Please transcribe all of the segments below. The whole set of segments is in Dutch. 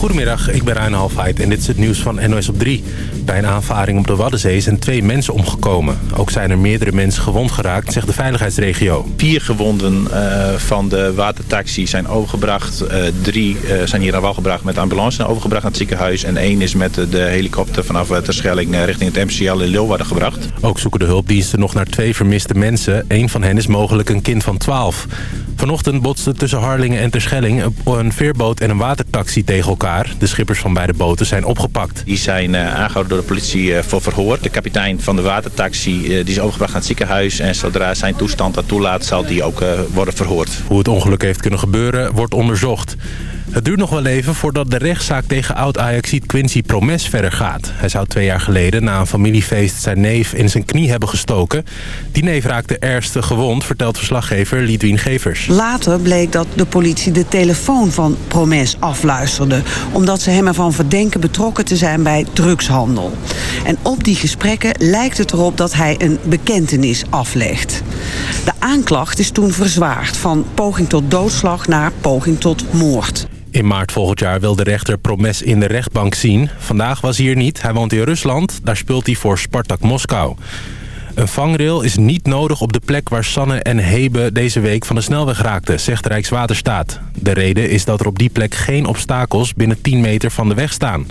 Goedemiddag, ik ben Rijn Halfheid en dit is het nieuws van NOS op 3. Bij een aanvaring op de Waddenzee zijn twee mensen omgekomen. Ook zijn er meerdere mensen gewond geraakt, zegt de veiligheidsregio. Vier gewonden uh, van de watertaxi zijn overgebracht. Uh, drie uh, zijn hier aan wal gebracht met ambulance en overgebracht naar het ziekenhuis. En één is met de helikopter vanaf Terschelling richting het MCL in Leeuwarden gebracht. Ook zoeken de hulpdiensten nog naar twee vermiste mensen. Eén van hen is mogelijk een kind van 12. Vanochtend botsten tussen Harlingen en Terschelling een veerboot en een watertaxi tegen elkaar. De schippers van beide boten zijn opgepakt. Die zijn uh, aangehouden door de politie uh, voor verhoor. De kapitein van de watertaxi uh, die is overgebracht naar het ziekenhuis. En zodra zijn toestand dat toelaat zal die ook worden verhoord. Hoe het ongeluk heeft kunnen gebeuren wordt onderzocht. Het duurt nog wel even voordat de rechtszaak tegen oud-Ajaxiet Quincy Promes verder gaat. Hij zou twee jaar geleden na een familiefeest zijn neef in zijn knie hebben gestoken. Die neef raakte ernstig gewond, vertelt verslaggever Lidwien Gevers. Later bleek dat de politie de telefoon van Promes afluisterde... omdat ze hem ervan verdenken betrokken te zijn bij drugshandel. En op die gesprekken lijkt het erop dat hij een bekentenis aflegt. De aanklacht is toen verzwaard van poging tot doodslag naar poging tot moord. In maart volgend jaar wil de rechter Promes in de rechtbank zien. Vandaag was hij hier niet. Hij woont in Rusland. Daar speelt hij voor Spartak Moskou. Een vangrail is niet nodig op de plek waar Sanne en Hebe deze week van de snelweg raakten, zegt Rijkswaterstaat. De reden is dat er op die plek geen obstakels binnen 10 meter van de weg staan.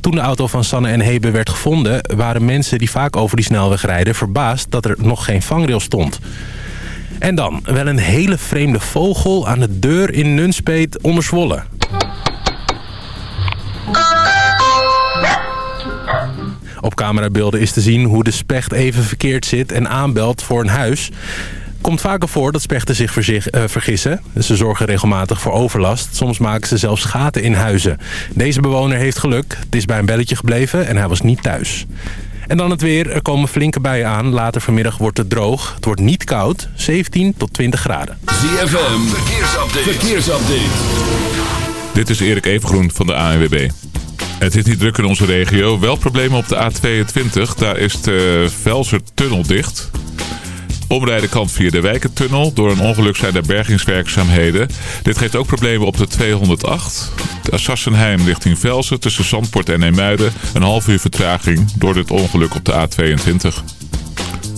Toen de auto van Sanne en Hebe werd gevonden, waren mensen die vaak over die snelweg rijden verbaasd dat er nog geen vangrail stond. En dan wel een hele vreemde vogel aan de deur in Nunspeet onder Zwolle. Op camerabeelden is te zien hoe de specht even verkeerd zit en aanbelt voor een huis. Komt vaker voor dat spechten zich uh, vergissen. Ze zorgen regelmatig voor overlast. Soms maken ze zelfs gaten in huizen. Deze bewoner heeft geluk. Het is bij een belletje gebleven en hij was niet thuis. En dan het weer. Er komen flinke buien aan. Later vanmiddag wordt het droog. Het wordt niet koud. 17 tot 20 graden. ZFM. Verkeersupdate. Verkeersupdate. Dit is Erik Evengroen van de ANWB. Het is niet druk in onze regio. Wel problemen op de A22. Daar is de Velsertunnel dicht. Omrijden kan via de Wijkentunnel. Door een ongeluk zijn er bergingswerkzaamheden. Dit geeft ook problemen op de 208. De Sassenheim richting Velsen tussen Zandpoort en Eemuiden. Een half uur vertraging door dit ongeluk op de A22.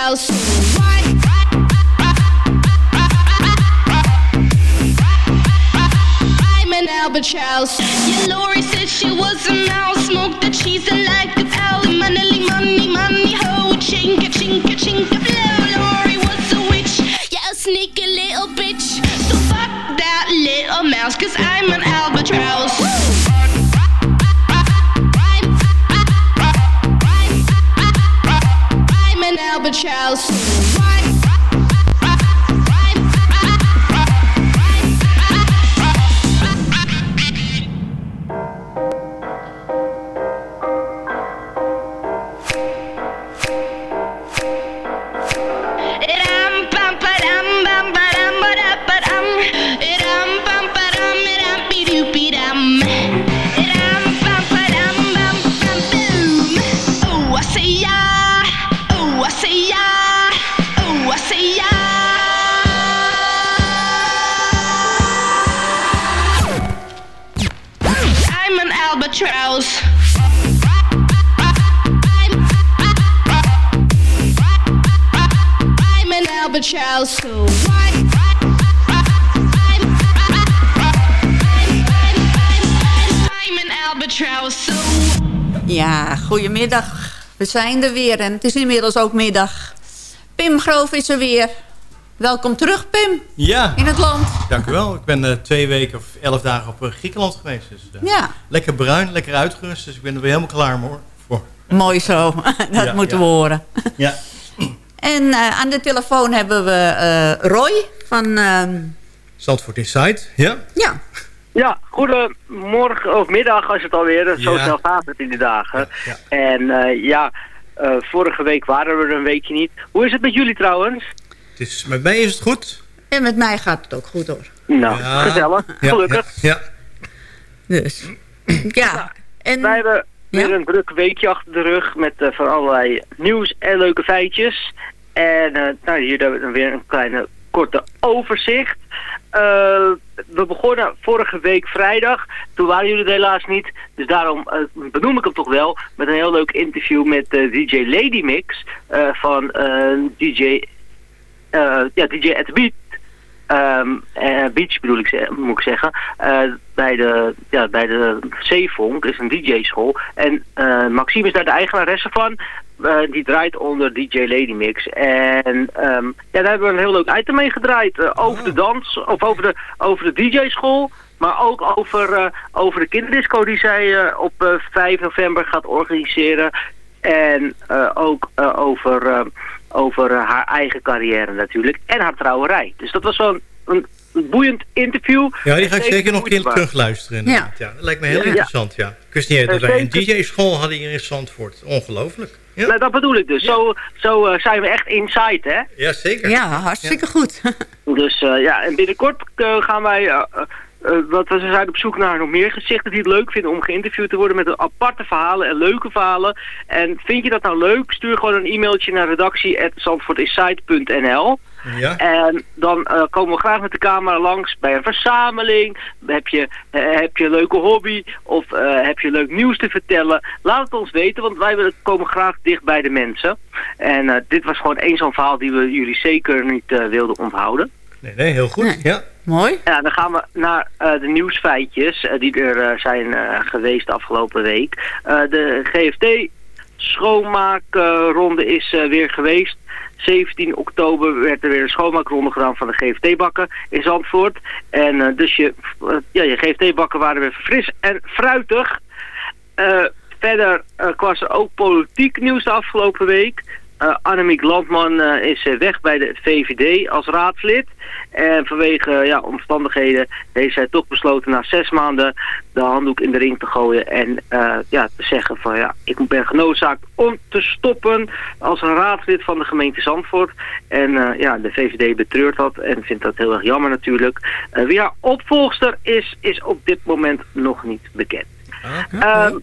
house. Why? Albert Charles. Yeah, Lori said she was a mouse. Smoked the cheese and like a pal. Money, money, money, ho. Chinka, chinka, chinka, blow. Lori was a witch. Yeah, a sneaky little bitch. So fuck that little mouse, cause I'm an albatross. Woo! Albatross. So why? I'm an albatross. So Ja, goedemiddag. We zijn er weer en het is inmiddels ook middag. Pim Groof is er weer. Welkom terug, Pim, Ja, in het land. dank u wel. Ik ben eh, twee weken of elf dagen op eh, Griekenland geweest. Dus, eh, Ja, Lekker bruin, lekker uitgerust. Dus ik ben er weer helemaal klaar voor. voor. mooi zo. Dat Ja, moeten ja. we horen. Ja. En eh, aan de telefoon hebben we eh, Roy van... ehm, Zandvoort Insight. Ja. ja, Ja, goedemorgen of middag als het alweer. Zo Ja. snel gaat het in die dagen. Ja, En eh, ja, eh, vorige week waren we er een weekje niet. Hoe is het met jullie trouwens? Het is, met mij is het goed. en met mij gaat het ook goed hoor. Nou, Ja. gezellig. Ja, Gelukkig. Ja, Dus, ja. En, Wij hebben weer Ja? een druk weekje achter de rug met eh, van allerlei nieuws en leuke feitjes. En eh, nou, hier hebben we dan weer een kleine korte overzicht. Eh, we begonnen vorige week vrijdag. Toen waren jullie er helaas niet. Dus daarom benoem ik hem toch wel. Met een heel leuk interview met DJ Lady Mix. van DJ, ja, DJ at the Beat. Eh, Beach bedoel ik, moet ik zeggen. Eh, bij de, ja, bij de Zeevonk is een DJ-school. En eh, Maxime is daar de eigenaresse van. Die draait onder DJ Lady Mix. En ehm, ja, daar hebben we een heel leuk item mee gedraaid. over de dans, of over de, over de DJ-school. Maar ook over, over de kinderdisco die zij op eh, 5 november gaat organiseren. En ook over, over eh, haar eigen carrière natuurlijk. En haar trouwerij. Dus dat was wel een, een boeiend interview. ja die ga ik Zeker nog een keer moeite waard. terug luisteren. inderdaad. Ja. dat lijkt me heel Ja. interessant. Ja. Ik wist niet eens dat Eh, wij een. DJ-school hadden hier in Zandvoort. Ongelooflijk. Ja, Nou, dat bedoel ik dus. Zo, zo eh, zijn we echt inside, hè? ja zeker. ja, hartstikke goed. Dus eh, ja, en binnenkort gaan wij... eh, wat we zijn op zoek naar nog meer gezichten die het leuk vinden om geïnterviewd te worden met aparte verhalen en leuke verhalen. En vind je dat nou leuk? Stuur gewoon een e-mailtje naar redactie.zandvoortinsight.nl Ja. En dan eh, komen we graag met de camera langs bij een verzameling. Heb je, eh, heb je een leuke hobby of eh, heb je leuk nieuws te vertellen? Laat het ons weten, want wij willen- komen graag dicht bij de mensen. En dit was gewoon één zo'n verhaal die we jullie zeker niet eh, wilden onthouden. Nee, nee, heel goed. Ja. Mooi. Ja, dan gaan we naar eh, de nieuwsfeitjes eh, die er eh, zijn geweest de afgelopen week. De GFT schoonmaakronde is weer geweest. 17 oktober werd er weer een schoonmaakronde gedaan van de GFT-bakken in Zandvoort. En dus je, ja, je GFT-bakken waren weer fris en fruitig. Verder was er ook politiek nieuws de afgelopen week. Eh Annemiek Landman eh, is eh, weg bij de VVD als raadslid. En vanwege ja, omstandigheden heeft zij toch besloten na zes maanden de handdoek in de ring te gooien. En ja, te zeggen van ja, ik ben genoodzaakt om te stoppen als een raadslid van de gemeente Zandvoort. En ja, de VVD betreurt dat en vindt dat heel erg jammer natuurlijk. Wie haar opvolgster is, is op dit moment nog niet bekend. Ehm,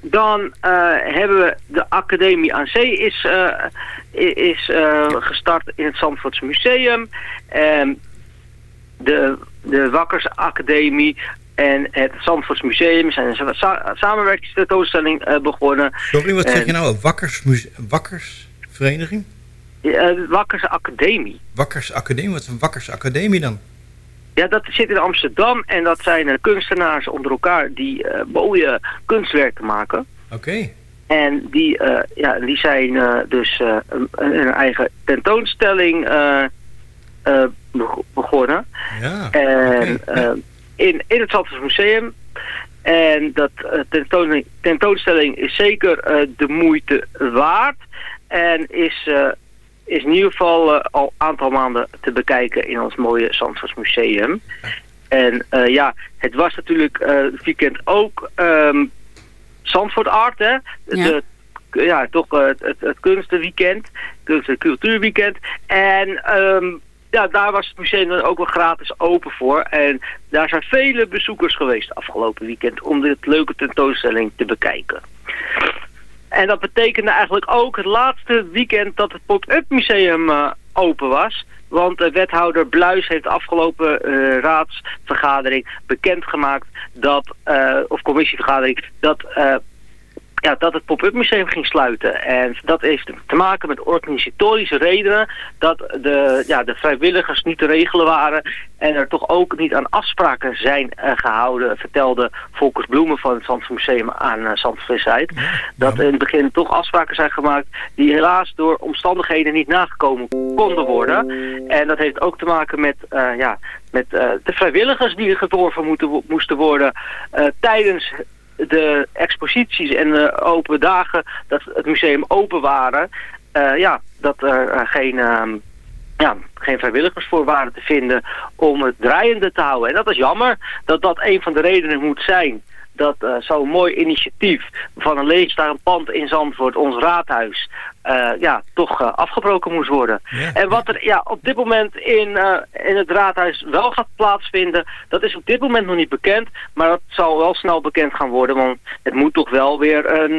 dan eh, hebben we de Academie aan Zee is, eh, is eh, gestart in het Zandvoorts Museum. Ehm, de, de Wakkers Academie en het Zandvoorts Museum zijn een sa samenwerkingstentoonstelling begonnen. Sorry, wat zeg En- je nou? Wakkers, Wakkersvereniging? De Wakkers Academie. Wakkers Academie? Wat is een Wakkers Academie dan? Ja, dat zit in Amsterdam en dat zijn eh, kunstenaars onder elkaar die eh, mooie kunstwerken maken. Oké. En die, eh, ja, die zijn dus eh, een, een eigen tentoonstelling beg- begonnen. Ja. En in, in het Zandvoort Museum. En dat eh, tentoon, tentoonstelling is zeker de moeite waard. En is, is in ieder geval eh, al een aantal maanden te bekijken in ons mooie Zandvoort Museum. En eh, ja, het was natuurlijk eh, het weekend ook ehm Zandvoort Art, hè? De, ja, toch het, het, het kunstenweekend, kunst- en cultuurweekend. En ehm, ja, daar was het museum dan ook wel gratis open voor. En daar zijn vele bezoekers geweest afgelopen weekend om dit leuke tentoonstelling te bekijken. En dat betekende eigenlijk ook het laatste weekend dat het pop-up museum eh, open was. Want uh, wethouder Bluis heeft de afgelopen uh, raadsvergadering bekendgemaakt dat, uh, of commissievergadering, dat ja, dat het pop-up museum ging sluiten. En dat heeft te maken met organisatorische redenen. Dat de, ja, de vrijwilligers niet te regelen waren. En er toch ook niet aan afspraken zijn uh, gehouden. Vertelde Volkers Bloemen van het Zandvoort Museum aan uh, Dat in het begin toch afspraken zijn gemaakt. Die helaas door omstandigheden niet nagekomen konden worden. En dat heeft ook te maken met, uh, ja, met de vrijwilligers die geworven moeten, moesten worden. tijdens de exposities en de open dagen dat het museum open waren, uh, ja, dat er uh, geen, uh, ja, geen vrijwilligers voor waren te vinden om het draaiende te houden. En dat is jammer dat dat een van de redenen moet zijn dat uh, zo'n mooi initiatief van een leegstaand pand in Zandvoort, ons raadhuis, uh, ja, toch uh, afgebroken moest worden. En wat er ja, op dit moment in, in het raadhuis wel gaat plaatsvinden, dat is op dit moment nog niet bekend, maar dat zal wel snel bekend gaan worden, want het moet toch wel weer een...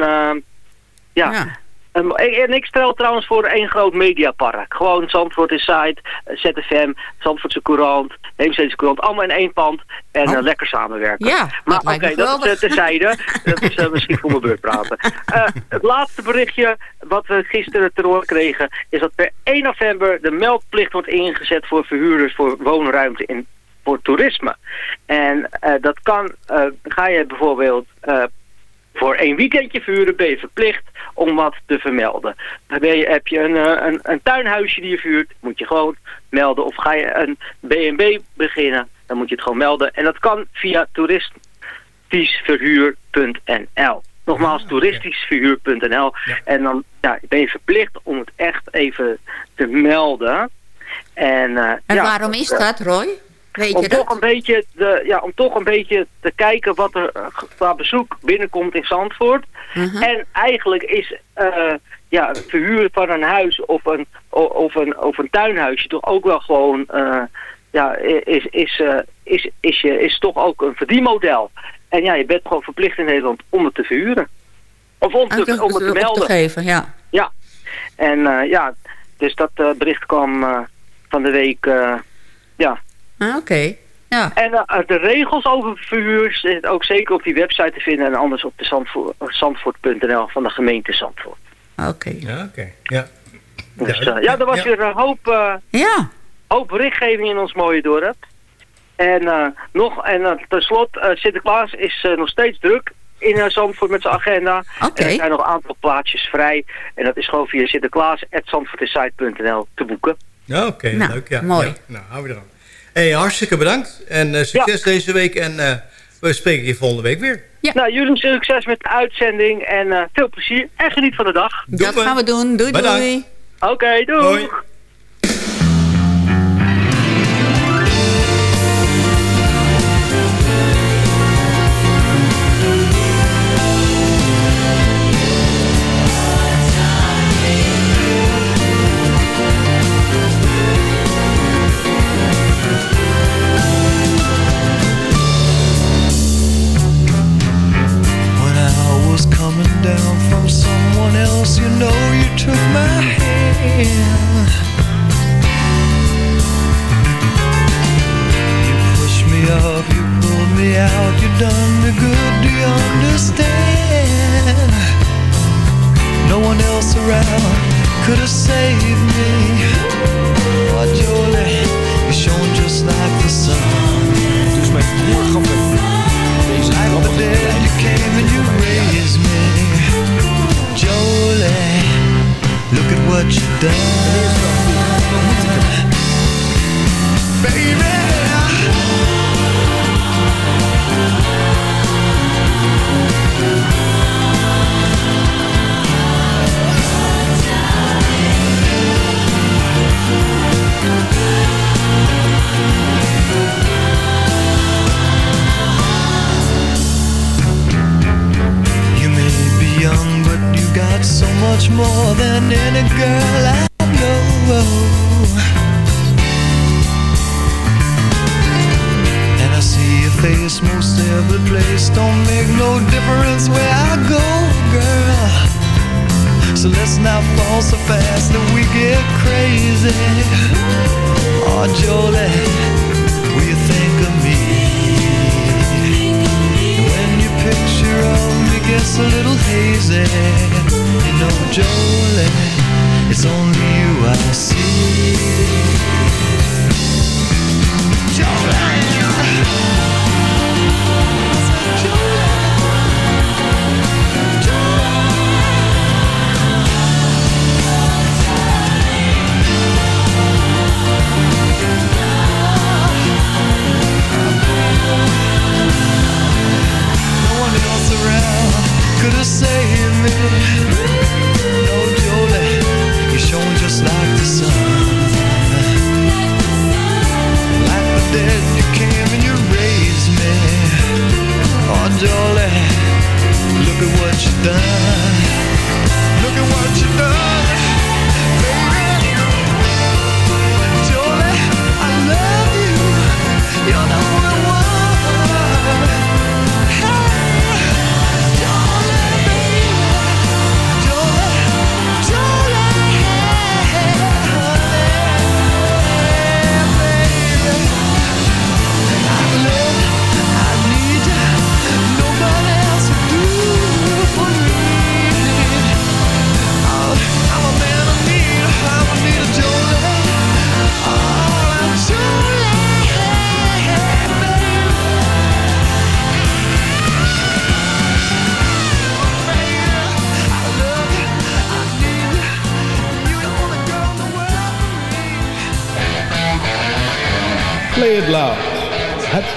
ja, ja. Um, en ik stel trouwens voor één groot mediapark. Gewoon Zandvoort Inside, ZFM, Zandvoortse Courant, Heemstedse Courant. Allemaal in één pand en oh. uh, lekker samenwerken. Ja, maar oké, okay, dat is uh, terzijde. dat is uh, misschien voor mijn beurt praten. het laatste berichtje wat we gisteren te horen kregen... is dat per 1 november de meldplicht wordt ingezet voor verhuurders... voor woonruimte in, voor toerisme. En dat kan, ga je bijvoorbeeld voor één weekendje vuren ben je verplicht om wat te vermelden. Dan ben je, heb je een, een, een tuinhuisje die je vuurt, moet je gewoon melden. Of ga je een B&B beginnen, dan moet je het gewoon melden. En dat kan via toeristischverhuur.nl. Nogmaals, toeristischverhuur.nl. En dan ja, ben je verplicht om het echt even te melden. En, uh, en ja, waarom is dat, Roy? Weet om, je toch dat? Een beetje de, ja, om toch een beetje te kijken wat er qua bezoek binnenkomt in Zandvoort. Uh -huh. En eigenlijk is uh, ja, het verhuren van een huis of een, of een, of een tuinhuisje toch ook wel gewoon... Uh, ja, is, is, is, is, je, is toch ook een verdienmodel. En ja, je bent gewoon verplicht in Nederland om het te verhuren. Of om, te, om het te melden. Te geven, ja. Ja. En ja, dus dat bericht kwam van de week... ja, Ah, Oké. Okay. Ja. En uh, de regels over verhuur zijn ook zeker op die website te vinden... en anders op de Zandvoort.nl Zandvoort van de gemeente Zandvoort. Oké. Okay. Ja, oké. Okay. Ja. Dus, uh, ja, er was ja. weer een hoop, uh, ja. hoop berichtgeving in ons mooie dorp. En, nog, en tenslotte, Sinterklaas is nog steeds druk in Zandvoort met zijn agenda. Okay. En er zijn nog een aantal plaatsjes vrij. En dat is gewoon via sinterklaas.zandvoortinsite.nl te boeken. Oké, okay, nou, leuk. Ja. Mooi. Ja. Nou, hou we eraan. Hey, hartstikke bedankt. En uh, succes ja. deze week. En uh, we spreken je volgende week weer. Ja. Nou, jullie succes met de uitzending. En uh, veel plezier. En geniet van de dag. Dat gaan we doen. Doei, Bedankt. doei. Oké, okay, doei. doei.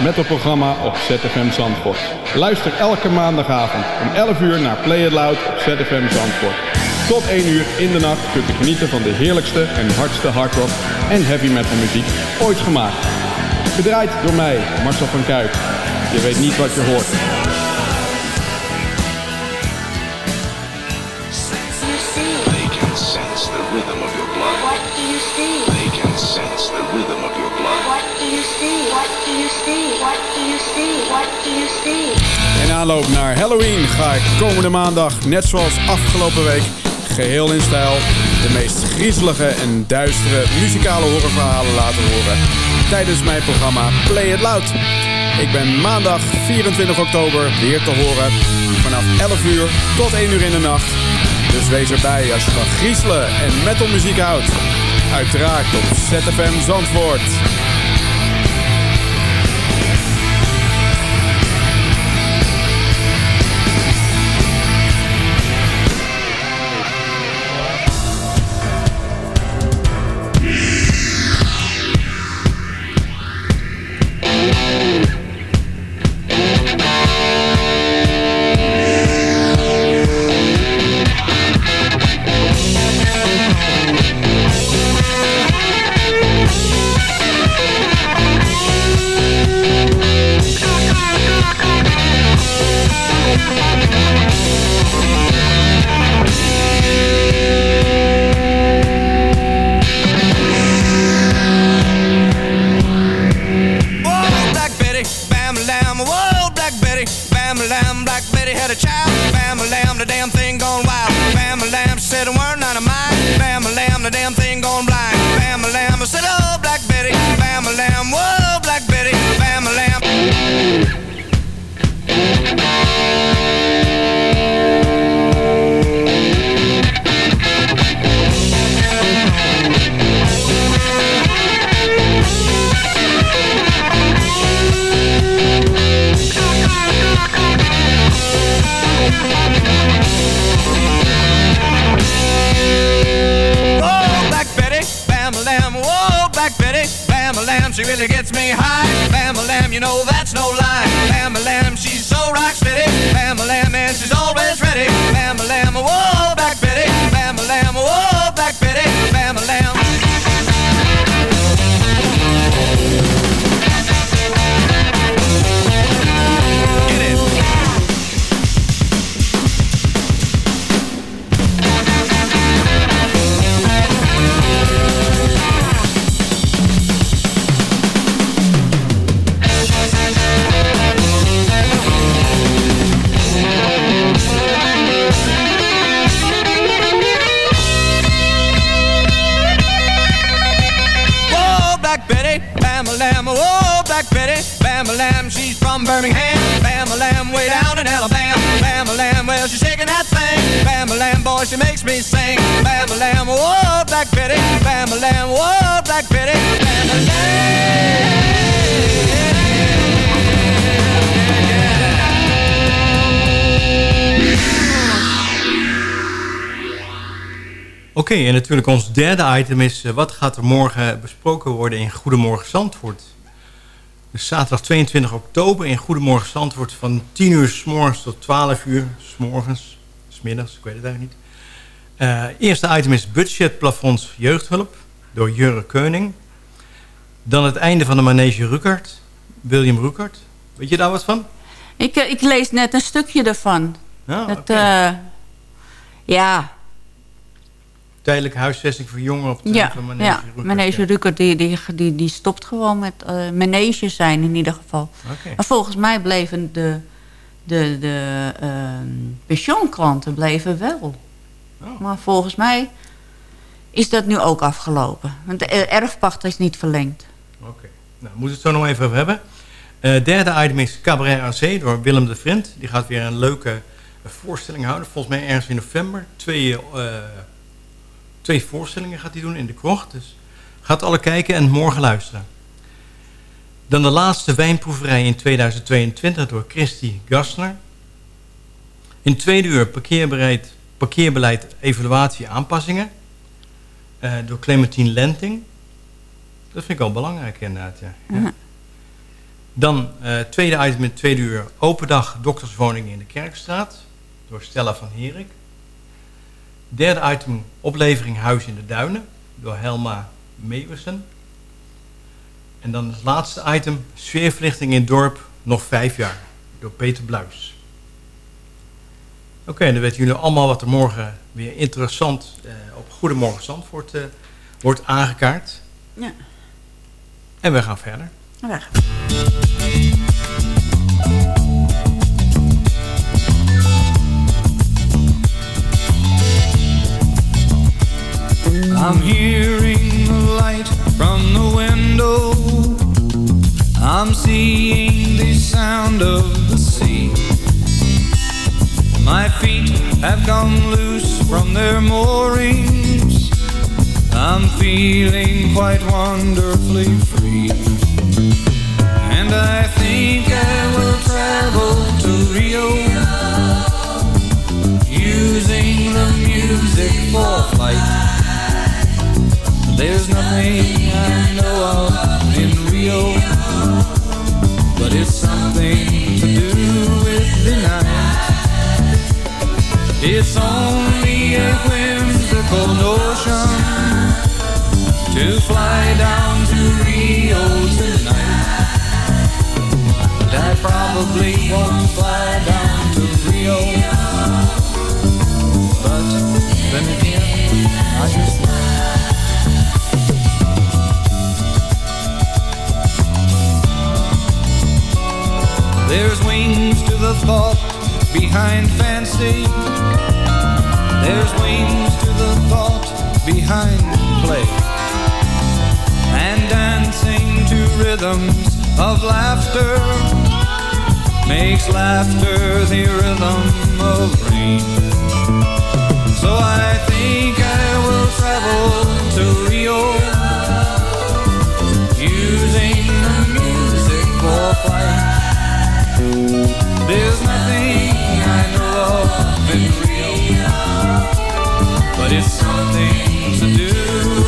Het metalprogramma op ZFM Zandvoort. Luister elke maandagavond om 11 uur naar Play It Loud op ZFM Zandvoort. Tot 1 uur in de nacht kunt u genieten van de heerlijkste en hardste hardrock en heavy metal muziek ooit gemaakt. Gedraaid door mij, Marcel van Kuijk. Je weet niet wat je hoort. They can sense the rhythm of your blood. What do you see? They can sense In aanloop naar Halloween ga ik komende maandag, net zoals afgelopen week, geheel in stijl de meest griezelige en duistere muzikale horrorverhalen laten horen tijdens mijn programma Play It Loud. Ik ben maandag 24 oktober weer te horen vanaf 11 uur tot 1 uur in de nacht. Dus wees erbij als je van griezelen en metalmuziek houdt. Uiteraard op ZFM Zandvoort. Oké, en natuurlijk ons derde item is... eh, wat gaat er morgen besproken worden in Goedemorgen Zandvoort? Dus zaterdag 22 oktober in Goedemorgen Zandvoort... van 10 uur s morgens tot 12 uur s morgens, s middags, ik weet het eigenlijk niet. Eh eerste item is budgetplafonds jeugdhulp door Jurre Keuning. Dan het einde van de manege Ruckert, William Ruckert. Weet je daar wat van? Ik, eh, ik lees net een stukje ervan. Oké. eh, ja, Tijdelijke huisvesting voor jongeren op ja, van manege ja. Ruckert. Manege Rucker die, die, die, die stopt gewoon met maneges zijn in ieder geval. Oké. Maar volgens mij bleven de, de, de ehm, pensioenklanten bleven wel. Oh. Maar volgens mij is dat nu ook afgelopen. Want de erfpacht is niet verlengd. Oké, nou, we moeten het zo nog even over hebben. Eh derde item is Cabaret Zee door Willem de Vriend. Die gaat weer een leuke eh, voorstelling houden. Volgens mij ergens in november. Twee, twee voorstellingen gaat hij doen in de krocht. Dus gaat alle kijken en morgen luisteren. Dan de laatste wijnproeverij in 2022 door Christy Gassner. In tweede uur parkeerbeleid, parkeerbeleid evaluatie aanpassingen. eh, door Clementine Lenting. Dat vind ik wel belangrijk inderdaad, ja. Dan eh tweede item in tweede uur. Open dag dokterswoning in de Kerkstraat. Door Stella van Herik. Derde item oplevering Huis in de Duinen. Door Helma Meewersen. En dan het laatste item. Sfeerverlichting in het dorp. Nog vijf jaar. Door Peter Bluis. Oké, dan weten jullie allemaal wat er morgen weer interessant eh, op Goedemorgen Zandvoort eh, wordt aangekaart. Ja. En we gaan verder. Weg. I'm hearing the light from the window. I'm seeing the sound of the sea. My feet have come loose from their moorings. I'm feeling quite wonderfully free. I know of in Rio, but it's something to do with the night. It's only a whimsical notion to fly down to Rio tonight. I probably won't fly down to Rio, but then again, I just There's wings to the thought behind fancy. There's wings to the thought behind play. And dancing to rhythms of laughter makes laughter the rhythm of rain. So I think I will travel to Rio using the music for flight. There's nothing I know of in Rio, but it's something to do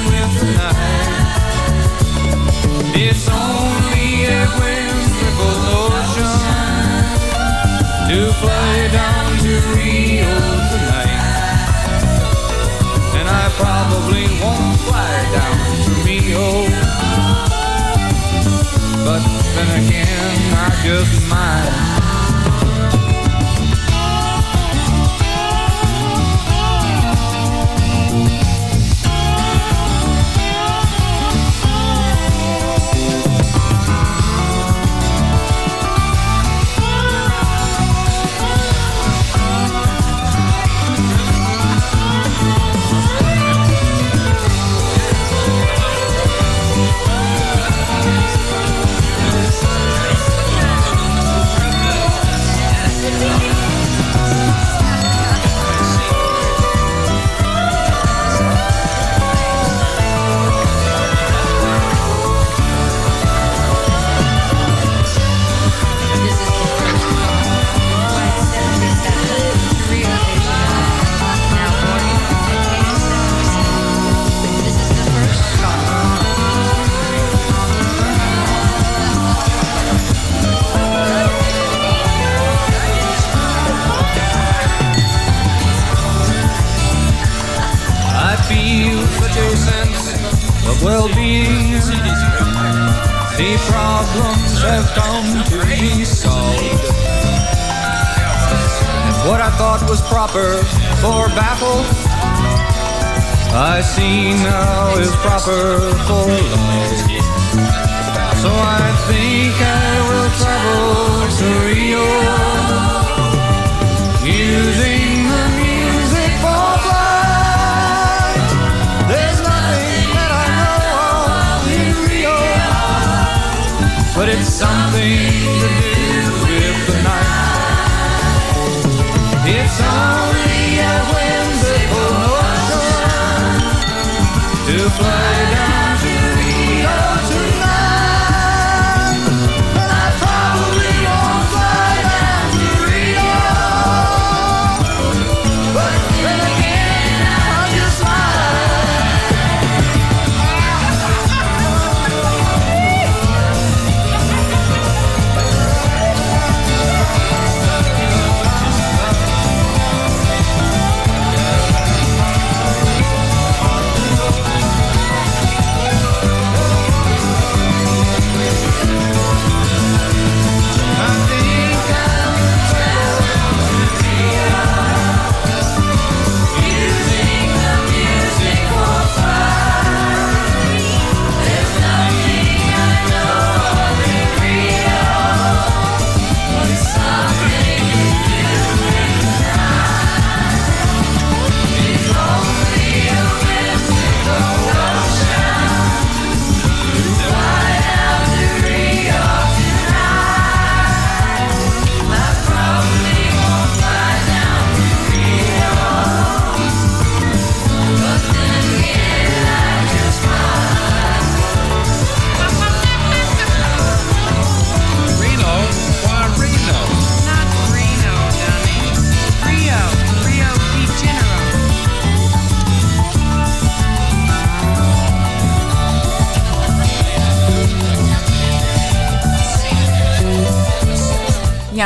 with the night. It's only a whimsical notion to fly down to Rio tonight, and I probably won't fly down to Rio, but then again I just might.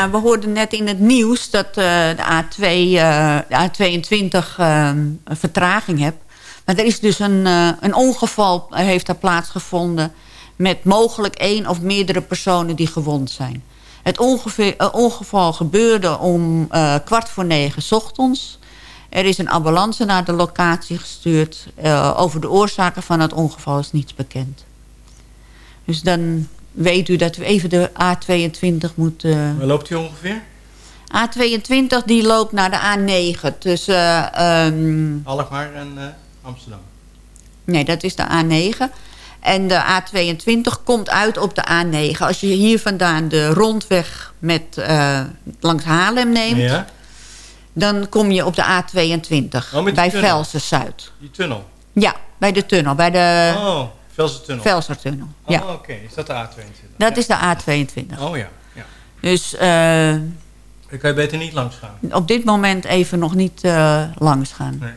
We hoorden net in het nieuws dat eh, de, A2, eh, de A22 eh, een vertraging heeft. Maar er is dus een, eh, een ongeval heeft daar plaatsgevonden... met mogelijk één of meerdere personen die gewond zijn. Het ongeval gebeurde om kwart voor negen ochtends. Er is een ambulance naar de locatie gestuurd. Over de oorzaken van het ongeval is niets bekend. Dus dan weet u dat u even de A22 moet... Waar loopt hij ongeveer? A22 die loopt naar de A9 tussen... Alkmaar en eh, Amsterdam. nee, dat is de A9. En de A22 komt uit op de A9. Als je hier vandaan de rondweg met, eh, langs Haarlem neemt... Ja? dan kom je op de A22 Oh, met die bij. Velsen Zuid. Die tunnel. Ja, bij de tunnel, bij de oh, Velsertunnel. Velsertunnel. Ja. Oh, oké. Is dat de A22? Dat is de A22. Oh ja. ja. Dus eh, Dan kan je beter niet langs gaan. op dit moment even nog niet eh, langs gaan. Nee.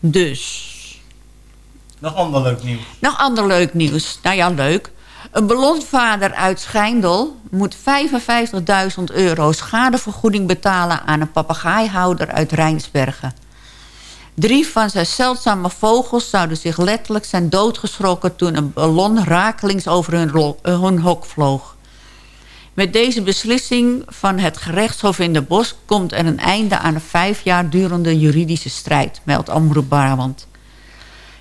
Dus... Nog ander leuk nieuws. Nog ander leuk nieuws. Nou ja, leuk. Een ballonvader uit Schijndel moet 55.000 euro schadevergoeding betalen aan een papegaaihouder uit Rijnsbergen. Drie van zijn zeldzame vogels zouden zich letterlijk zijn doodgeschrokken toen een ballon rakelings over eh, hun hok vloog. Met deze beslissing van het gerechtshof in de Bosch komt er een einde aan een vijf jaar durende juridische strijd, meldt Amroep Brabant.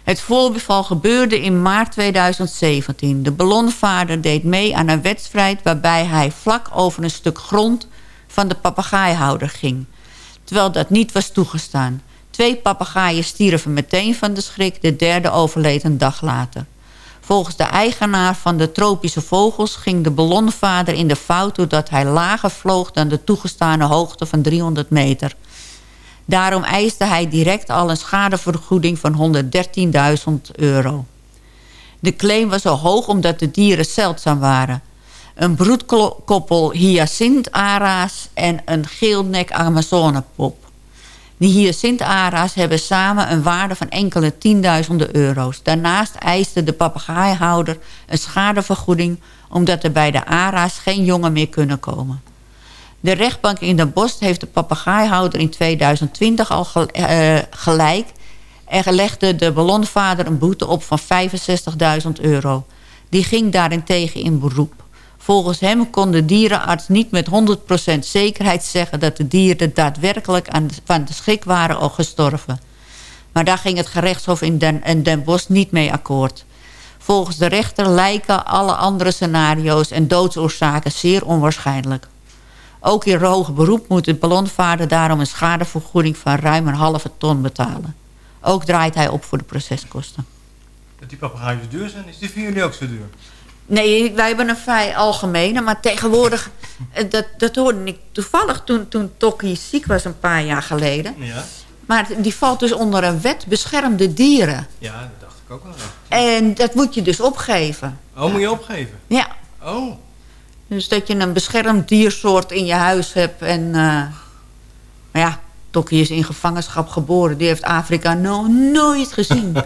Het voorval gebeurde in maart 2017. De ballonvaarder deed mee aan een wedstrijd... waarbij hij vlak over een stuk grond van de papegaaihouder ging. Terwijl dat niet was toegestaan. Twee papegaaien stierven meteen van de schrik. De derde overleed een dag later. Volgens de eigenaar van de tropische vogels... ging de ballonvader in de fout... doordat hij lager vloog dan de toegestane hoogte van 300 meter... Daarom eiste hij direct al een schadevergoeding van 113.000 euro. De claim was zo hoog omdat de dieren zeldzaam waren. Een broedkoppel hyacinth-ara's en een geelnek amazonepop. De hyacinth-ara's hebben samen een waarde van enkele tienduizenden euro's. Daarnaast eiste de papegaaihouder een schadevergoeding... omdat er bij de ara's geen jongen meer kunnen komen. De rechtbank in Den Bosch heeft de papegaaihouder in 2020 al eh, gelijk... en legde de ballonvader een boete op van 65.000 euro. Die ging daarentegen in beroep. Volgens hem kon de dierenarts niet met 100% zekerheid zeggen... dat de dieren daadwerkelijk aan van de schrik waren al gestorven. Maar daar ging het gerechtshof in Den, in Den Bosch niet mee akkoord. Volgens de rechter lijken alle andere scenario's en doodsoorzaken zeer onwaarschijnlijk. Ook in hoger beroep moet de ballonvaarder daarom een schadevergoeding van ruim een halve ton betalen. Ook draait hij op voor de proceskosten. Dat die papegaaien duur zijn, is die voor jullie ook zo duur? Nee, wij hebben een vrij algemene, maar tegenwoordig... eh, Dat, dat hoorde ik toevallig toen, toen Tokkie ziek was een paar jaar geleden. Ja. Maar die valt dus onder een wet beschermde dieren. Ja, dat dacht ik ook wel. En dat moet je dus opgeven. Oh, moet je opgeven? Ja. Oh. Dus dat je een beschermd diersoort in je huis hebt. En, eh, maar ja, Tokkie is in gevangenschap geboren. Die heeft Afrika nog nooit gezien.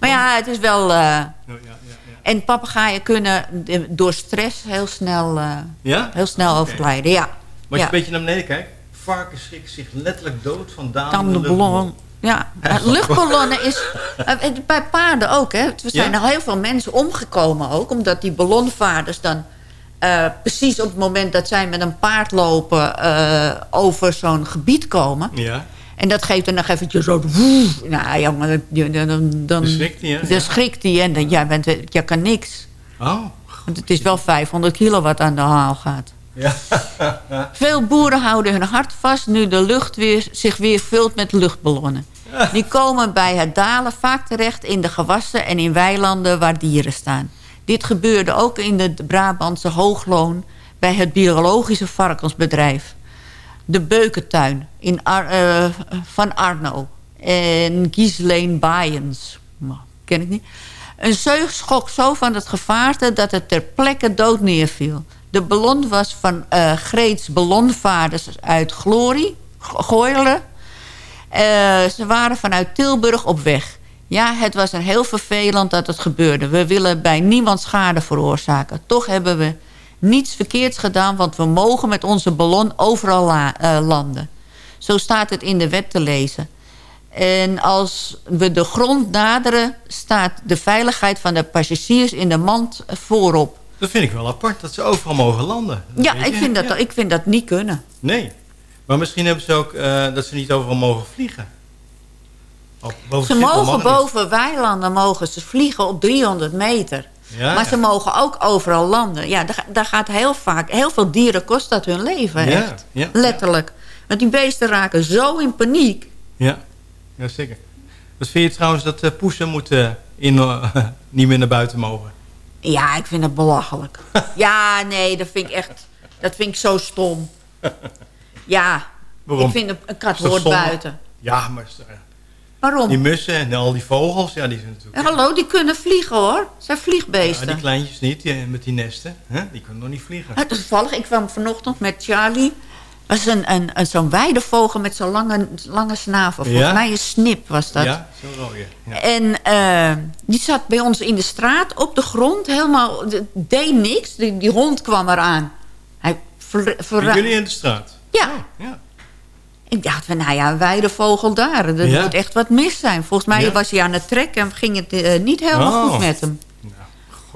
maar ja, het is wel... eh, En papegaaien kunnen eh, door stress heel snel, eh, Ja? heel snel overlijden. Ja. Maar als je een beetje naar beneden kijkt, varkens schrikken zich letterlijk dood van Dan dalende de ballon. Ja, Uh, luchtballonnen is... eh, bij paarden ook, hè. Er zijn Ja? al heel veel mensen omgekomen ook. Omdat die ballonvaarders dan... eh, precies op het moment dat zij met een paard lopen... eh, over zo'n gebied komen. Ja. En dat geeft dan nog eventjes zo... woef. Nou, jongen, dan, dan, dan, schrikt hij, hè? dan Ja. schrikt hij en dan, jij, bent, jij kan niks. Oh. Want het is wel 500 kilo wat aan de haal gaat. Ja. Veel boeren houden hun hart vast nu de lucht weer, zich weer vult met luchtballonnen. Die komen bij het dalen vaak terecht in de gewassen en in weilanden waar dieren staan. Dit gebeurde ook in de Brabantse Hoogloon bij het biologische varkensbedrijf. De Beukentuin in eh, van Arno en Giesleen Bayens. Nou, ken ik niet. Een zeug schrok zo van het gevaarte dat het ter plekke dood neerviel. De ballon was van eh Greets ballonvaarders uit Glorie, Go- Goorlen. Eh, ze waren vanuit Tilburg op weg. Ja, het was een heel vervelend dat het gebeurde. We willen bij niemand schade veroorzaken. Toch hebben we niets verkeerds gedaan... want we mogen met onze ballon overal la- eh, landen. Zo staat het in de wet te lezen. En als we de grond naderen... staat de veiligheid van de passagiers in de mand voorop. Dat vind ik wel apart, dat ze overal mogen landen. Dat Ja, ik vind, dat, Ja. ik vind dat niet kunnen. Nee. Maar misschien hebben ze ook eh, dat ze niet overal mogen vliegen. Op, boven Ze mogen boven weilanden mogen ze vliegen op 300 meter. Ja, maar ze mogen ook overal landen. Ja, daar, daar gaat heel vaak... Heel veel dieren kost dat hun leven, Ja, echt. ja, Letterlijk. Want die beesten raken zo in paniek. Ja, ja zeker. Wat vind je trouwens dat eh, poesen moeten in, eh, niet meer naar buiten mogen? Ja, ik vind het belachelijk. ja, nee, dat vind ik echt... Dat vind ik zo stom. Ja, Waarom? ik vind een, een kat hoort zonde? buiten. Ja, maar eh, Waarom? die mussen en al die vogels, ja, die zijn natuurlijk... Ja, hallo, die kunnen vliegen hoor. Zijn Ja, vliegbeesten. die kleintjes niet, die, met die nesten. Hè? Die kunnen nog niet vliegen. Ja, toevallig, ik kwam vanochtend met Charlie. was een, een, een, zo'n weidevogel met zo'n lange, lange snavel. Volgens Ja? mij een snip was dat. Ja, zo rode. Ja. En eh, die zat bij ons in de straat op de grond. Helemaal, de- deed niks. Die, die hond kwam eraan. Hij ver, jullie in de straat? Ja. ja. Ik dacht van, nou ja, een weidevogel daar. Er Ja. moet echt wat mis zijn. Volgens mij Ja. was hij aan het trekken en ging het eh, niet helemaal Oh. goed met hem.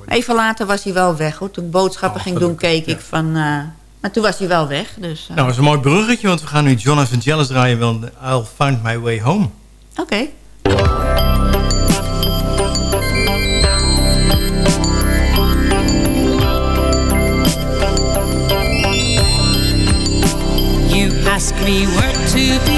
Even later was hij wel weg. Hoor. Toen ik boodschappen ging doen, keek ik van... eh, maar toen was hij wel weg. Dus, eh, Nou, dat is een mooi bruggetje, want we gaan nu John Evangelis draaien. Want I'll find my way home. Oké. You ask me where to begin.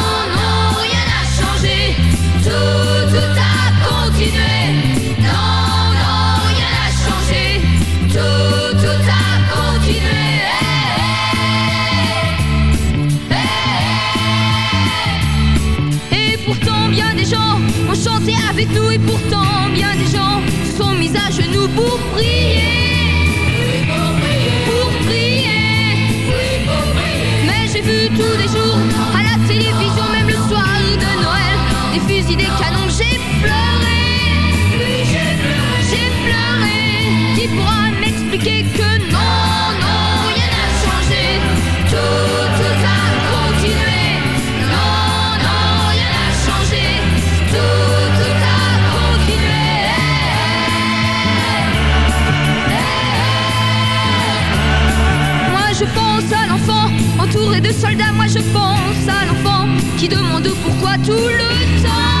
Avec nous, et pourtant, bien des gens se sont mis à genoux pour prier. Pour prier. Mais j'ai vu tous les jours à la télévision, même le soir de Noël, des fusils, des canons, j'ai pleuré. L'enfant entouré de soldats. Moi je pense à l'enfant qui demande pourquoi tout le temps.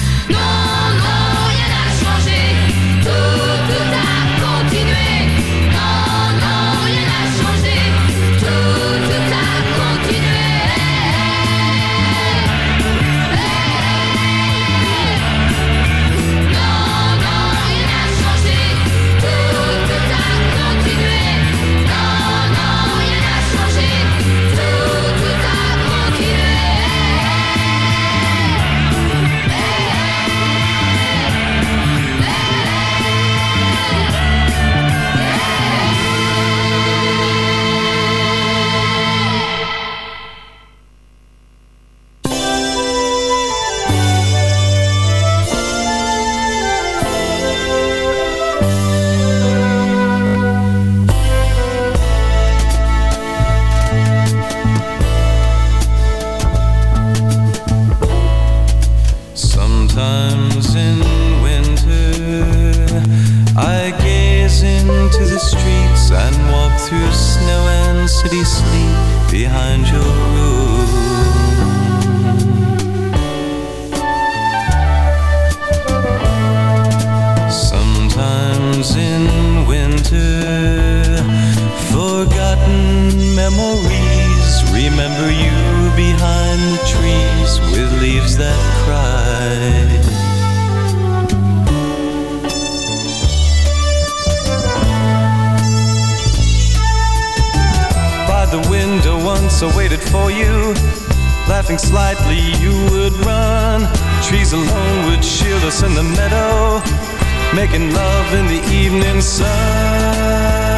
Making love in the evening sun.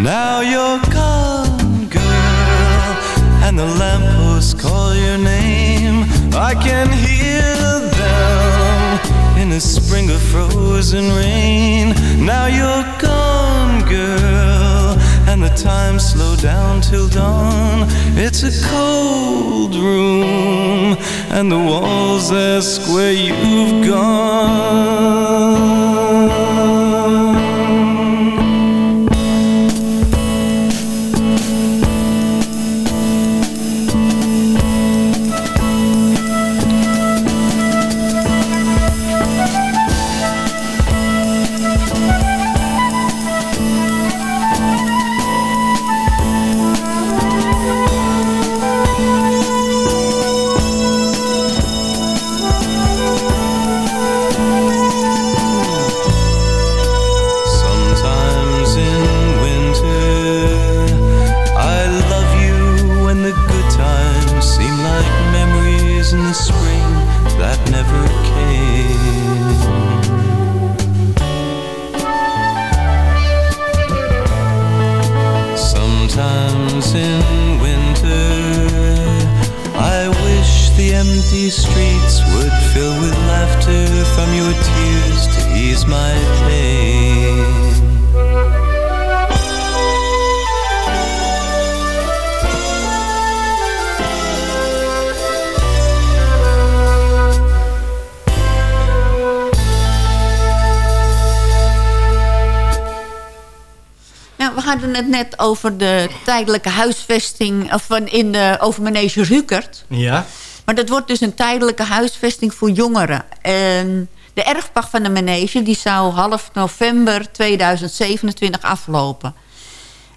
Now you're gone, girl, and the lampposts call your name. I can hear in spring of frozen rain. Now you're gone, girl, and the time slowed down till dawn. It's a cold room, and the walls ask where you've gone. Hadden het net over de tijdelijke huisvesting of van in de, over Manege Rukert. Ja. Maar dat wordt dus een tijdelijke huisvesting voor jongeren. En de erfpacht van de manege die zou half november 2027 aflopen.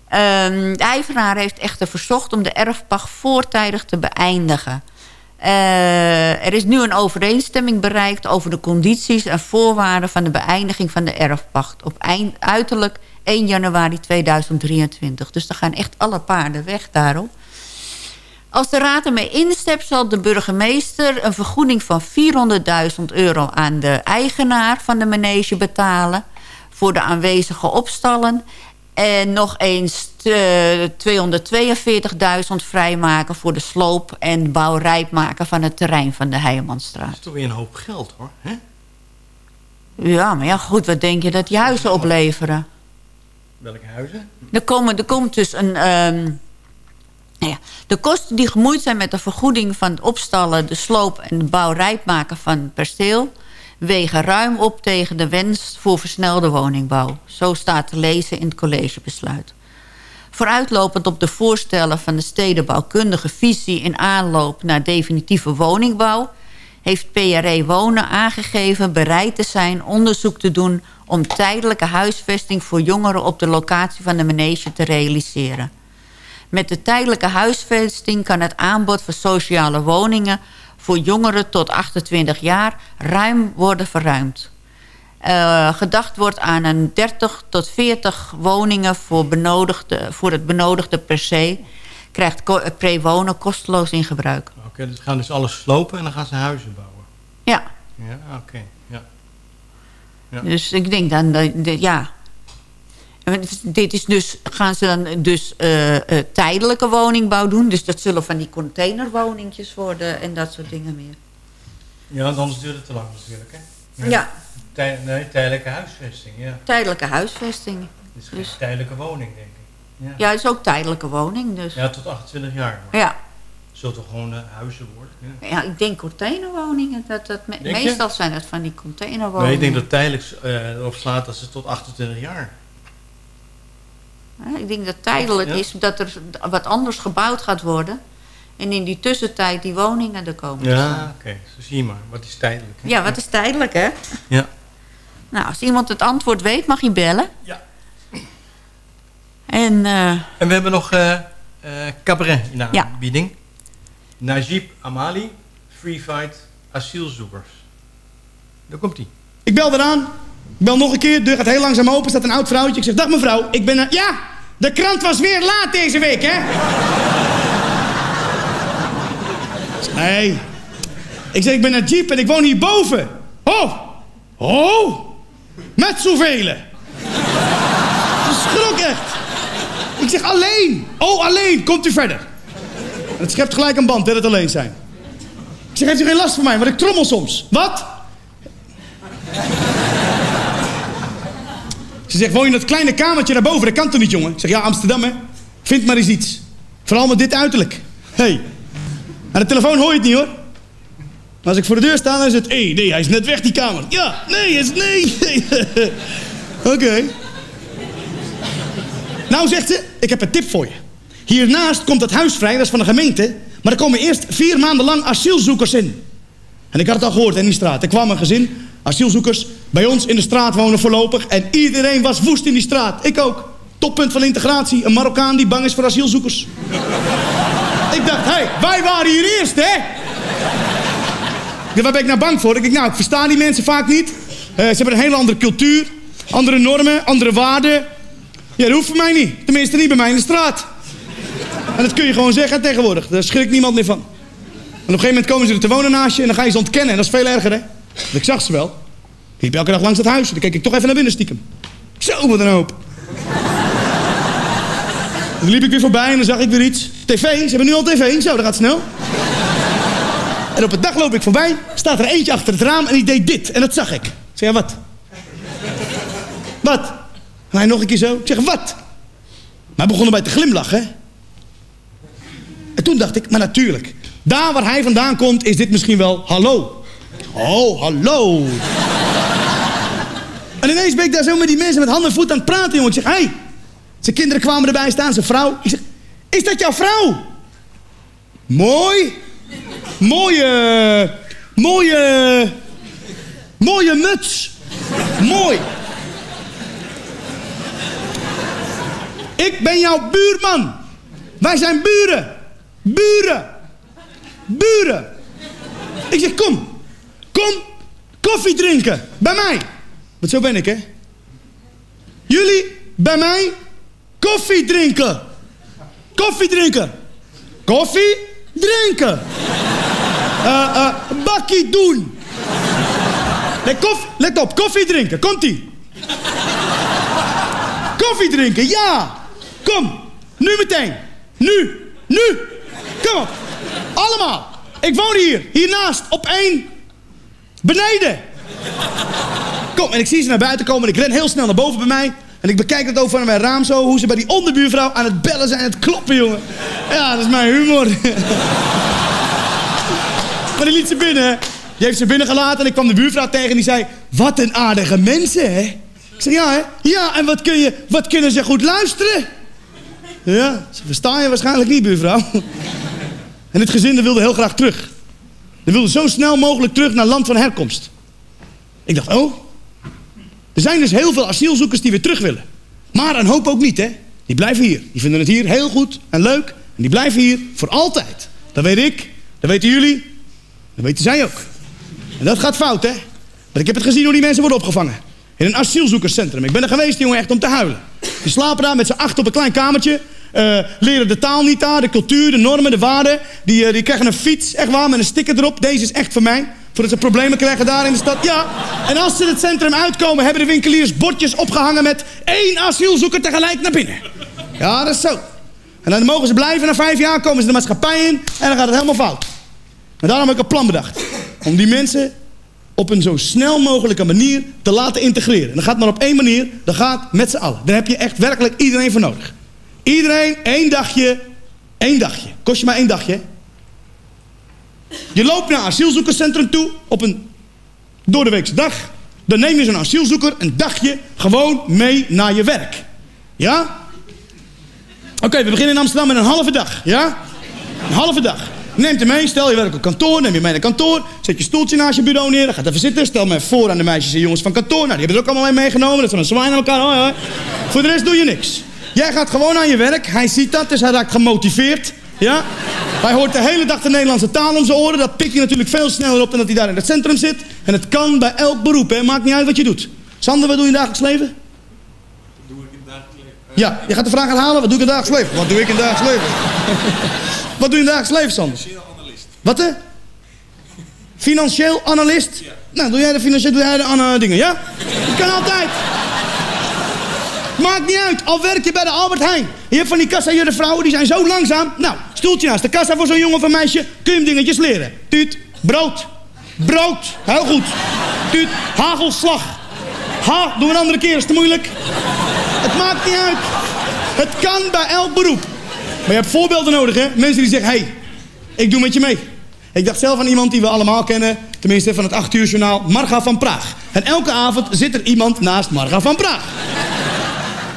Ehm, de eigenaar heeft echter verzocht om de erfpacht voortijdig te beëindigen. Eh, er is nu een overeenstemming bereikt over de condities en voorwaarden van de beëindiging van de erfpacht. Op eind, uiterlijk 1 januari 2023. Dus dan gaan echt alle paarden weg daarop. Als de raad ermee instemt, zal de burgemeester een vergoeding van 400.000 euro aan de eigenaar van de manege betalen. Voor de aanwezige opstallen. En nog eens eh, 242.000 vrijmaken voor de sloop en bouwrijp maken van het terrein van de Heijermanstraat. Dat is toch weer een hoop geld hoor. Hè? Ja, maar ja, goed, wat denk je dat die huizen opleveren? Welke huizen? Er, komen, er komt dus een... nou ja, de kosten die gemoeid zijn met de vergoeding van het opstallen... de sloop en het bouwrijp maken van het perceel... wegen ruim op tegen de wens voor versnelde woningbouw. Zo staat te lezen in het collegebesluit. Vooruitlopend op de voorstellen van de stedenbouwkundige visie... in aanloop naar definitieve woningbouw... heeft PRE Wonen aangegeven bereid te zijn onderzoek te doen... om tijdelijke huisvesting voor jongeren op de locatie van de manege te realiseren. Met de tijdelijke huisvesting kan het aanbod van sociale woningen... voor jongeren tot 28 jaar ruim worden verruimd. Eh, gedacht wordt aan een 30 tot 40 woningen voor, benodigde, voor het benodigde per se... krijgt co- pre-wonen kosteloos in gebruik. Oké, dus ze gaan dus alles slopen en dan gaan ze huizen bouwen. Ja, Ja, oké. Ja. Ja. dus ik denk dan... dat- ja. Dit is dus, gaan ze dan dus eh, eh, tijdelijke woningbouw doen. Dus dat zullen van die containerwoningjes worden en dat soort dingen meer. ja, want anders duurt het te lang natuurlijk. Hè? Ja. Tij- nee, tijdelijke huisvesting, ja. Tijdelijke huisvesting. Geen Dus- tijdelijke woning, denk ik. Ja, Ja, het is ook tijdelijke woning. Dus. Ja, tot 28 jaar. Maar Ja. Zullen toch gewoon eh, huizen worden? Ja. Ja, ik denk containerwoningen. Dat, dat, me- Denk je? meestal zijn het van die containerwoningen. Nee, ik denk dat tijdelijk erop slaat dat ze tot 28 jaar. Ja, ik denk dat tijdelijk Ja. is dat er wat anders gebouwd gaat worden. En in die tussentijd die woningen er komen Ja, oké. Zo zie je maar. Wat is tijdelijk? hè? Ja, wat is tijdelijk, hè? Ja. Nou, als iemand het antwoord weet, mag je bellen. Ja. En eh, En we hebben nog eh eh, cabaret in de Ja. aanbieding. Najib Amali, Free Fight, asielzoekers. Daar komt hij. Ik bel eraan. Ik bel nog een keer. De deur gaat heel langzaam open. staat een oud vrouwtje. Ik zeg, dag mevrouw. Ik ben... er- Ja, de krant was weer laat deze week, hè? Nee. Ik zeg, ik ben naar Jeep en ik woon hierboven. Oh. Oh. Met zoveel. Schrok echt. Ik zeg, alleen. Oh, alleen. Komt u verder. Het schept gelijk een band, hè, dat alleen zijn. Ik zeg, heeft u geen last van mij, want ik trommel soms. Wat? Ze zegt, woon je in dat kleine kamertje daarboven? Dat kan toch niet, jongen? Ik zeg, ja, Amsterdam, hè. Vind maar eens iets. Vooral met dit uiterlijk. Hé. Hey. Aan de telefoon hoor je het niet, hoor. Maar als ik voor de deur sta, dan is het... Hé, hey, nee, hij is net weg, die kamer. Ja, nee, is nee. Oké. Nou, zegt ze, ik heb een tip voor je. Hiernaast komt het huis vrij, dat is van de gemeente. Maar er komen eerst vier maanden lang asielzoekers in. En ik had het al gehoord in die straat. Er kwam een gezin, asielzoekers, bij ons in de straat wonen voorlopig. En iedereen was woest in die straat. Ik ook. Toppunt van integratie. Een Marokkaan die bang is voor asielzoekers. ik dacht, hé, hey, wij waren hier eerst, hè? Waar ben ik nou bang voor? Ik denk, nou, ik versta die mensen vaak niet. Eh, ze hebben een hele andere cultuur. Andere normen, andere waarden. Ja, dat hoeft voor mij niet. Tenminste niet bij mij in de straat. En dat kun je gewoon zeggen tegenwoordig. Daar schrikt niemand meer van. En op een gegeven moment komen ze er te wonen naast je... en dan ga je ze ontkennen. En dat is veel erger, hè? Want ik zag ze wel. Liep elke dag langs het huis. Dan keek ik toch even naar binnen stiekem. Zo, wat een hoop. Dan liep ik weer voorbij en dan zag ik weer iets. TV, ze hebben nu al tv. Zo, dat gaat snel. En op een dag loop ik voorbij. Staat er eentje achter het raam en die deed dit. En dat zag ik. Ik zeg, ja, wat? Wat? En hij nog een keer zo. Ik zeg, wat? Maar hij begon erbij te glimlachen? En toen dacht ik, maar natuurlijk. Daar waar hij vandaan komt, is dit misschien wel hallo. Oh, hallo. En ineens ben ik daar zo met die mensen met handen en voeten aan het praten, jongen. Ik zeg. Hey. Zijn kinderen kwamen erbij staan, zijn vrouw. Ik zeg, is dat jouw vrouw? Mooi. Mooie, mooie, mooie muts. Mooi. Ik ben jouw buurman. Wij zijn buren. Buren. Buren. Ik zeg, kom. Kom koffie drinken. Bij mij. Want zo ben ik, hè. Jullie bij mij koffie drinken. Koffie drinken. Koffie drinken. Uh, uh, bakkie doen. Nee, koff, let op, koffie drinken. Komt-ie. Koffie drinken, ja. Kom, nu meteen. Nu, nu. Kom op. Allemaal. Ik woon hier, hiernaast, op één. Beneden. Kom, en ik zie ze naar buiten komen en ik ren heel snel naar boven bij mij. En ik bekijk het over mijn raam zo, hoe ze bij die onderbuurvrouw aan het bellen zijn en het kloppen, jongen. Ja, dat is mijn humor. maar die liet ze binnen. Die heeft ze binnengelaten en ik kwam de buurvrouw tegen en die zei... Wat een aardige mensen, hè? Ik zeg, ja, hè? Ja, en wat, kun je, wat kunnen ze goed luisteren? Ja, ze verstaan je waarschijnlijk niet, buurvrouw. En het gezin wilde heel graag terug. Die wilde zo snel mogelijk terug naar land van herkomst. Ik dacht, oh, er zijn dus heel veel asielzoekers die weer terug willen. Maar een hoop ook niet, hè. Die blijven hier. Die vinden het hier heel goed en leuk. En die blijven hier voor altijd. Dat weet ik, dat weten jullie, dat weten zij ook. En dat gaat fout, hè. Maar ik heb het gezien hoe die mensen worden opgevangen. In een asielzoekerscentrum. Ik ben er geweest, jongen, echt om te huilen. Die slapen daar met z'n acht op een klein kamertje. Uh, leren de taal niet daar, de cultuur, de normen, de waarden. Die, uh, die krijgen een fiets, echt waar, met een sticker erop. Deze is echt voor mij. Voordat ze problemen krijgen daar in de stad. Ja, en als ze het centrum uitkomen... hebben de winkeliers bordjes opgehangen met... één asielzoeker tegelijk naar binnen. Ja, dat is zo. En dan mogen ze blijven. Na vijf jaar komen ze de maatschappij in... en dan gaat het helemaal fout. En daarom heb ik een plan bedacht. Om die mensen op een zo snel mogelijke manier te laten integreren. En dat gaat maar op één manier. Dat gaat met z'n allen. Daar heb je echt werkelijk iedereen voor nodig. Iedereen één dagje. één dagje. Kost je maar één dagje. Je loopt naar een asielzoekerscentrum toe op een doordeweekse dag. Dan neem je zo'n asielzoeker een dagje gewoon mee naar je werk. Ja? Oké, we beginnen in Amsterdam met een halve dag. Ja? Een halve dag. Neemt hem mee, stel je werkt op kantoor, neem je mee naar kantoor. Zet je stoeltje naast je bureau neer, gaat even zitten. Stel me voor aan de meisjes en jongens van kantoor. Nou, die hebben het ook allemaal mee meegenomen. Dat zijn een zwijn aan elkaar. Voor de rest doe je niks. Jij gaat gewoon aan je werk. Hij ziet dat, dus hij raakt gemotiveerd. Ja? Hij hoort de hele dag de Nederlandse taal om zijn oren. Dat pik je natuurlijk veel sneller op dan dat hij daar in het centrum zit. En het kan bij elk beroep, hè. Maakt niet uit wat je doet. Sander, wat doe je in het dagelijks leven? Wat doe ik in het dagelijks leven? Ja, je gaat de vraag herhalen. Wat doe ik in het dagelijks leven? Wat doe ik in het dagelijks leven? wat doe je in het dagelijks leven, Sander? Financieel analist. Wat hè? Financieel analist? Nou, doe jij de financieel, doe jij de uh, dingen, ja? Dat kan altijd. Maakt niet uit, al werk je bij de Albert Heijn. Je hebt van die kassa vrouwen, die zijn zo langzaam. Nou, stoeltje naast de kassa voor zo'n jongen of meisje. Kun je hem dingetjes leren. Tuut, brood. Brood, heel goed. Tuut, hagelslag. Ha, doe een andere keer, is te moeilijk. Het maakt niet uit. Het kan bij elk beroep. Maar je hebt voorbeelden nodig, hè? Mensen die zeggen, hé, hey, ik doe met je mee. Ik dacht zelf aan iemand die we allemaal kennen, tenminste van het 8 uur journaal, Marga van Praag. En elke avond zit er iemand naast Marga van Praag.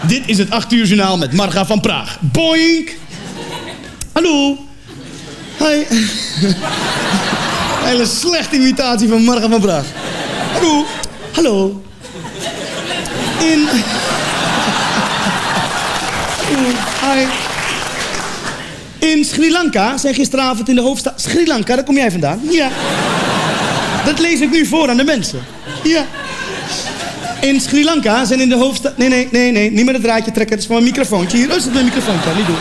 Dit is het 8 uur journaal met Marga van Praag. Boink! Hallo. Hi. Hele slechte imitatie van Marga van Praag. Hallo. Hallo. In... Hi. In Sri Lanka zijn gisteravond in de hoofdstad... Sri Lanka, daar kom jij vandaan? Ja. Dat lees ik nu voor aan de mensen. Ja. In Sri Lanka zijn in de hoofdstad... Nee, nee, nee, nee. Niet met het draadje trekken. Dat is van mijn microfoontje. Hier, is het mijn microfoontje. Niet doen.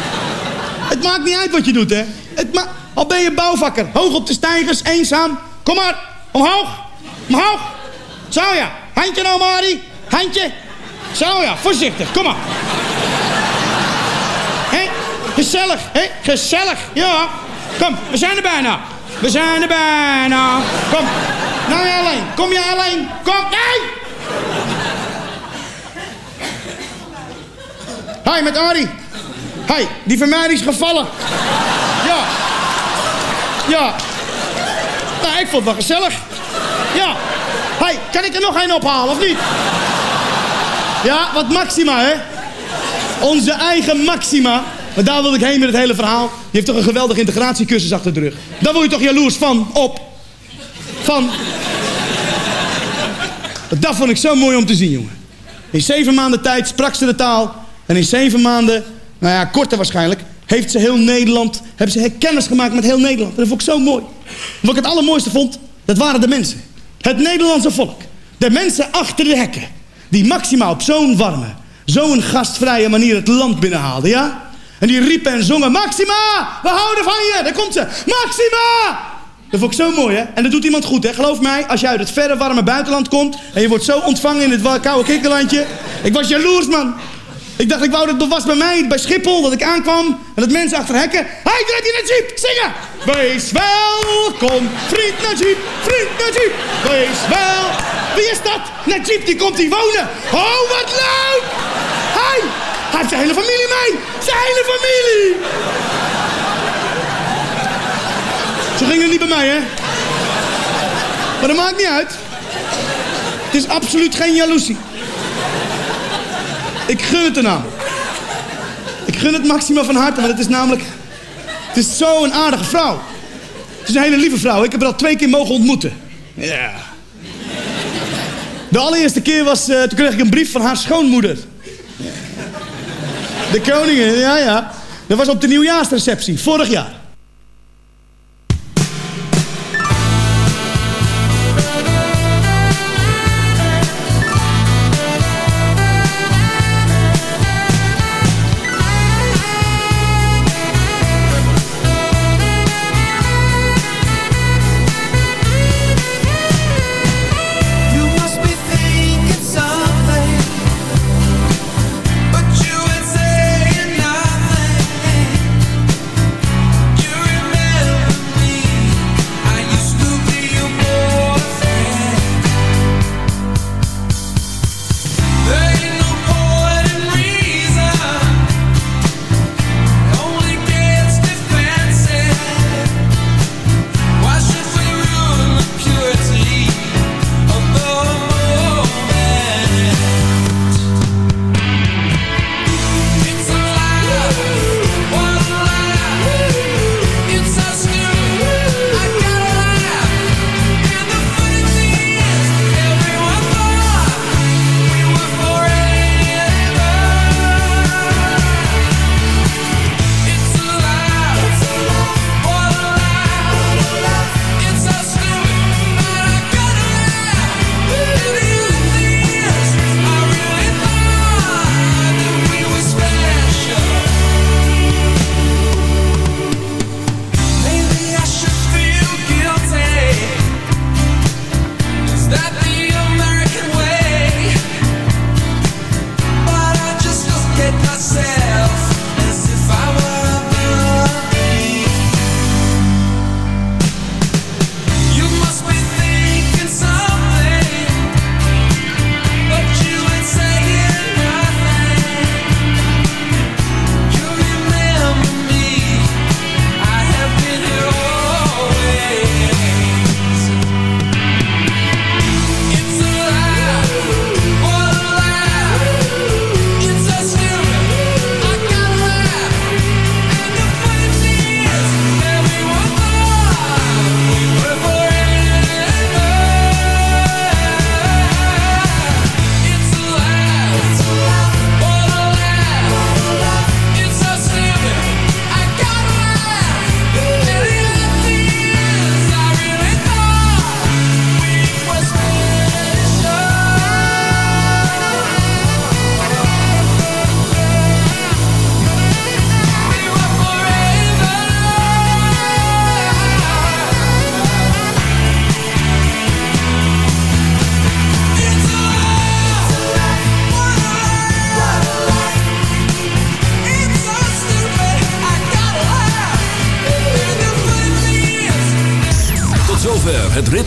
Het maakt niet uit wat je doet, hè. Het al ben je bouwvakker, hoog op de stijgers, eenzaam. Kom maar, omhoog, omhoog. Zo ja, handje nou, Mari. Handje. Zo ja, voorzichtig, kom maar. Hé, gezellig, hé, gezellig. Ja, kom, we zijn er bijna. We zijn er bijna. Kom, nou jij alleen. Kom jij alleen. Kom, nee! Hi, met Arie. Hi, die van mij is gevallen. Ja. Ja. Nou, ik vond het wel gezellig. Ja. Hi, kan ik er nog één ophalen, of niet? Ja, wat Maxima, hè? Onze eigen Maxima. Maar daar wil ik heen met het hele verhaal. Die heeft toch een geweldige integratiecursus achter de rug. Daar word je toch jaloers van, op. Van. Dat vond ik zo mooi om te zien, jongen. In zeven maanden tijd sprak ze de taal. En in zeven maanden, nou ja, korter waarschijnlijk... heeft ze heel Nederland, hebben ze kennis gemaakt met heel Nederland. Dat vond ik zo mooi. Wat ik het allermooiste vond, dat waren de mensen. Het Nederlandse volk. De mensen achter de hekken. Die Maxima op zo'n warme, zo'n gastvrije manier het land binnenhaalden, ja? En die riepen en zongen, Maxima, we houden van je. Daar komt ze, Maxima! Dat vond ik zo mooi, hè? En dat doet iemand goed, hè? Geloof mij, als je uit het verre, warme buitenland komt... en je wordt zo ontvangen in het koude kikkerlandje... Ik was jaloers, man. Ik dacht, ik wou dat het was bij mij, bij Schiphol, dat ik aankwam... en dat mensen achter hekken... Draait in Najib, zingen! Wees welkom, vriend Najib, vriend Najib. Wees wel... Wie is dat? Najib, die komt hier wonen. Oh, wat leuk! Hij, hij heeft zijn hele familie mee. Zijn hele familie! Zo ging het niet bij mij, hè? Maar dat maakt niet uit. Het is absoluut geen jaloezie. Ik gun het er namelijk. Ik gun het Maxima van harte, maar het is namelijk... Het is zo'n aardige vrouw. Het is een hele lieve vrouw. Ik heb haar al twee keer mogen ontmoeten. Ja. De allereerste keer was... Uh, toen kreeg ik een brief van haar schoonmoeder. De koningin, ja, ja. Dat was op de nieuwjaarsreceptie, vorig jaar.